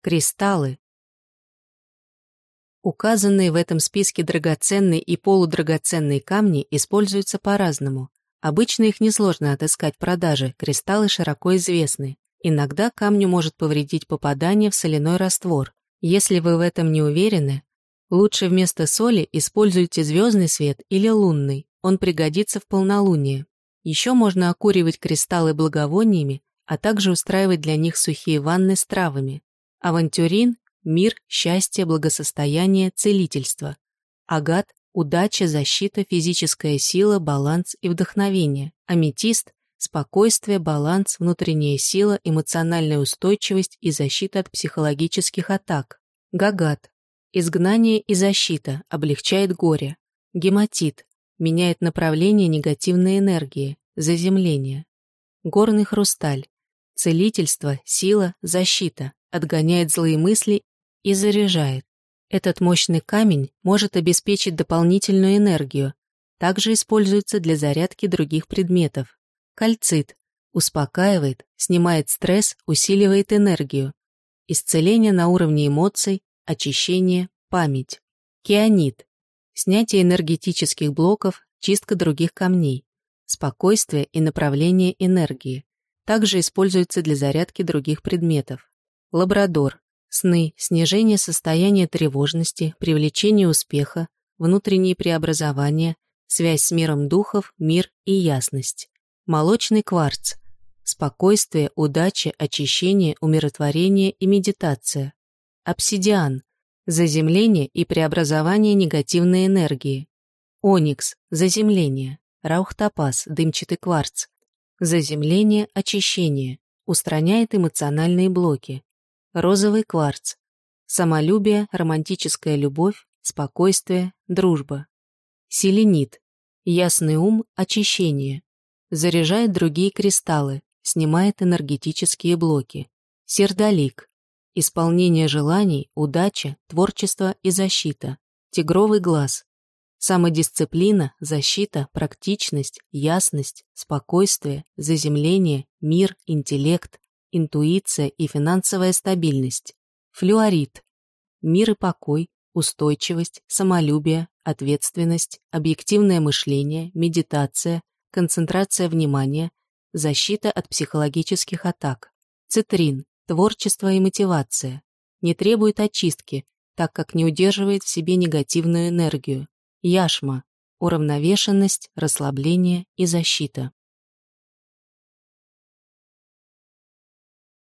Кристаллы. Указанные в этом списке драгоценные и полудрагоценные камни используются по-разному. Обычно их несложно отыскать в продаже, кристаллы широко известны. Иногда камню может повредить попадание в соляной раствор. Если вы в этом не уверены, лучше вместо соли используйте звездный свет или лунный, он пригодится в полнолуние. Еще можно окуривать кристаллы благовониями, а также устраивать для них сухие ванны с травами. Авантюрин – мир, счастье, благосостояние, целительство. Агат – удача, защита, физическая сила, баланс и вдохновение. Аметист – спокойствие, баланс, внутренняя сила, эмоциональная устойчивость и защита от психологических атак. Гагат – изгнание и защита, облегчает горе. Гематит – меняет направление негативной энергии, заземление. Горный хрусталь – целительство, сила, защита, отгоняет злые мысли и заряжает. Этот мощный камень может обеспечить дополнительную энергию, также используется для зарядки других предметов. Кальцит успокаивает, снимает стресс, усиливает энергию. Исцеление на уровне эмоций, очищение, память. Кианит снятие энергетических блоков, чистка других камней, спокойствие и направление энергии. Также используется для зарядки других предметов. Лабрадор. Сны, снижение состояния тревожности, привлечение успеха, внутренние преобразования, связь с миром духов, мир и ясность. Молочный кварц. Спокойствие, удача, очищение, умиротворение и медитация. Обсидиан. Заземление и преобразование негативной энергии. Оникс. Заземление. Раухтопаз. Дымчатый кварц. Заземление, очищение. Устраняет эмоциональные блоки. Розовый кварц. Самолюбие, романтическая любовь, спокойствие, дружба. Селенит. Ясный ум, очищение. Заряжает другие кристаллы, снимает энергетические блоки. Сердолик. Исполнение желаний, удача, творчество и защита. Тигровый глаз. Самодисциплина, защита, практичность, ясность, спокойствие, заземление, мир, интеллект, интуиция и финансовая стабильность. Флюорит. Мир и покой, устойчивость, самолюбие, ответственность, объективное мышление, медитация, концентрация внимания, защита от психологических атак. Цитрин. Творчество и мотивация. Не требует очистки, так как не удерживает в себе негативную энергию. Яшма. Уравновешенность, расслабление и защита.